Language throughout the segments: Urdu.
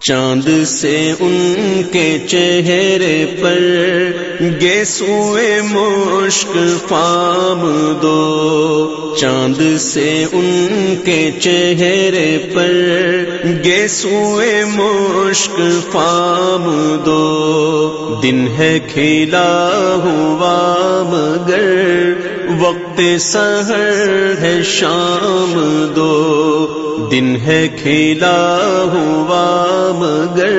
چاند سے ان کے چہرے پر گے سوئے مشک فام دو۔ چاند سے ان کے چہرے پر گے سوئے مشک فام دو۔ دن ہے کھیلا ہوا مگر وقت سہر ہے شام دو۔ دن ہے کھیلا ہوا مگر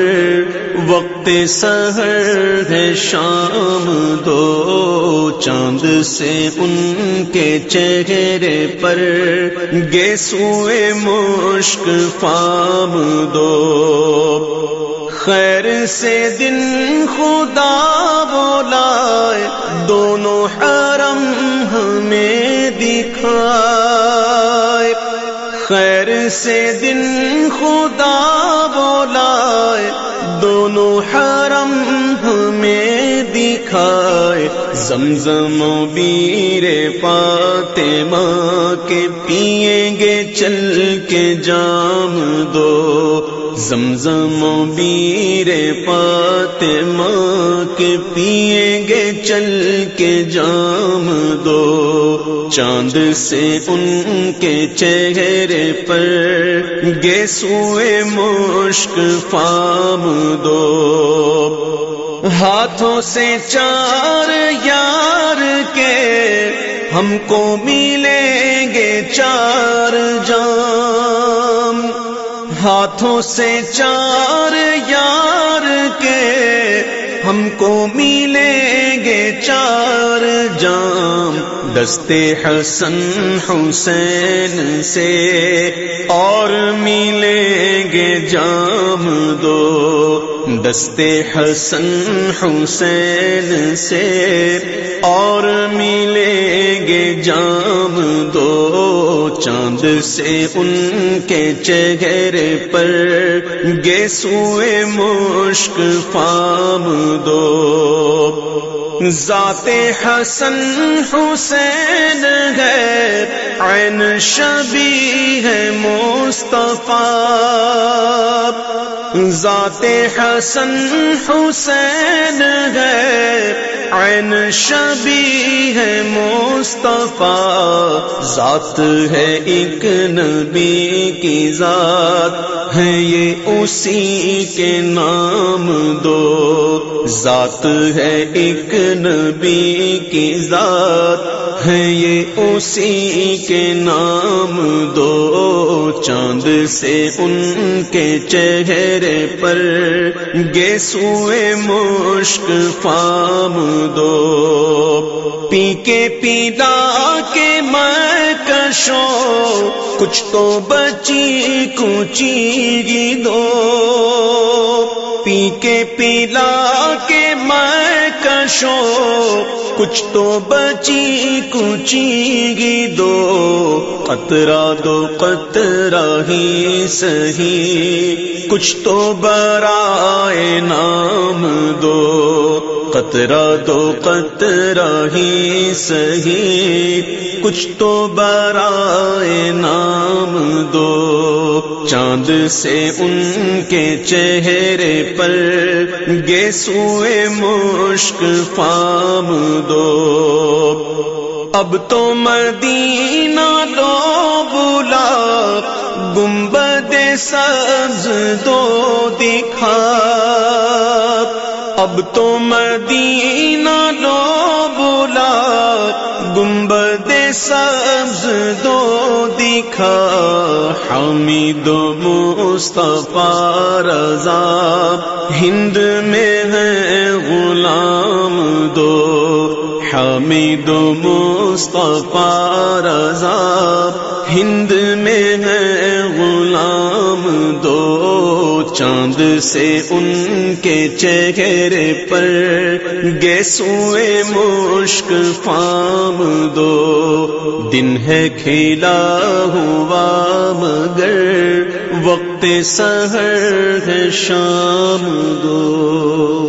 وقت سہر ہے شام دو چاند سے ان کے چہرے پر گے سوئے مشک فام دو خیر سے دن خدا بولا دونوں حرم ہمیں دکھائے خیر سے دن خدا بولا دونوں حرم ہمیں دکھائے زمزم و بیر پاتے ماں کے پیئیں گے چل کے جام دو۔ زمزم و بیر پاتے ماں کے پیئیں گے چل کے جام دو۔ چاند سے ان کے چہرے پر گے سوئے مشک فام دو۔ ہاتھوں سے چار یار کے ہم کو ملیں گے چار جام ہاتھوں سے چار یار کے ہم کو ملیں گے چار جام دستے حسن حسین سے اور ملیں گے جام دو دستے حسن حسین سے اور ملیں گے جام دو چاند سے ان کے چہرے پر گے سوئے مشک فام دو ذات حسن حسین ہے عین شبی ہے مصطفیٰ۔ ذات حسن حسین ہے، عین شبی ہے مصطفیٰ، ذات ہے ایک نبی کی ذات، ہے یہ اسی کے نام دو۔ ذات ہے ایک نبی کی ذات، ہے یہ اسی کے نام دو۔ چاند سے ان کے چہرے پر گے سوئے مشک فام دو۔ پی کے پیلا کے میں کشو کچھ تو بچی کچی گی دو۔ پی کے پیلا کے میں کشو کچھ تو بچی، کچی گی دو۔ قطرہ دو، قطرہ ہی سہی کچھ تو برائے نام دو۔ قطرہ دو، قطرہ ہی سہی کچھ تو برائے چاند سے ان کے چہرے پر گے سوئے مشک فام دو۔ اب تو مدینہ لو بلا، گنبد سبز دو دکھا۔ اب تو مدینہ گنبد سبز دو دکھا حمید و مصطفیٰ رضا۔ ہند میں ہے غلام دو، حمید و مصطفیٰ رضا۔ ہند میں ہے غلام دو، چاند سے ان کے چہرے پر گے سوئے خشک فام دو۔ دن ہے کھیلا ہوا مگر وقت سحر ہے شام دو۔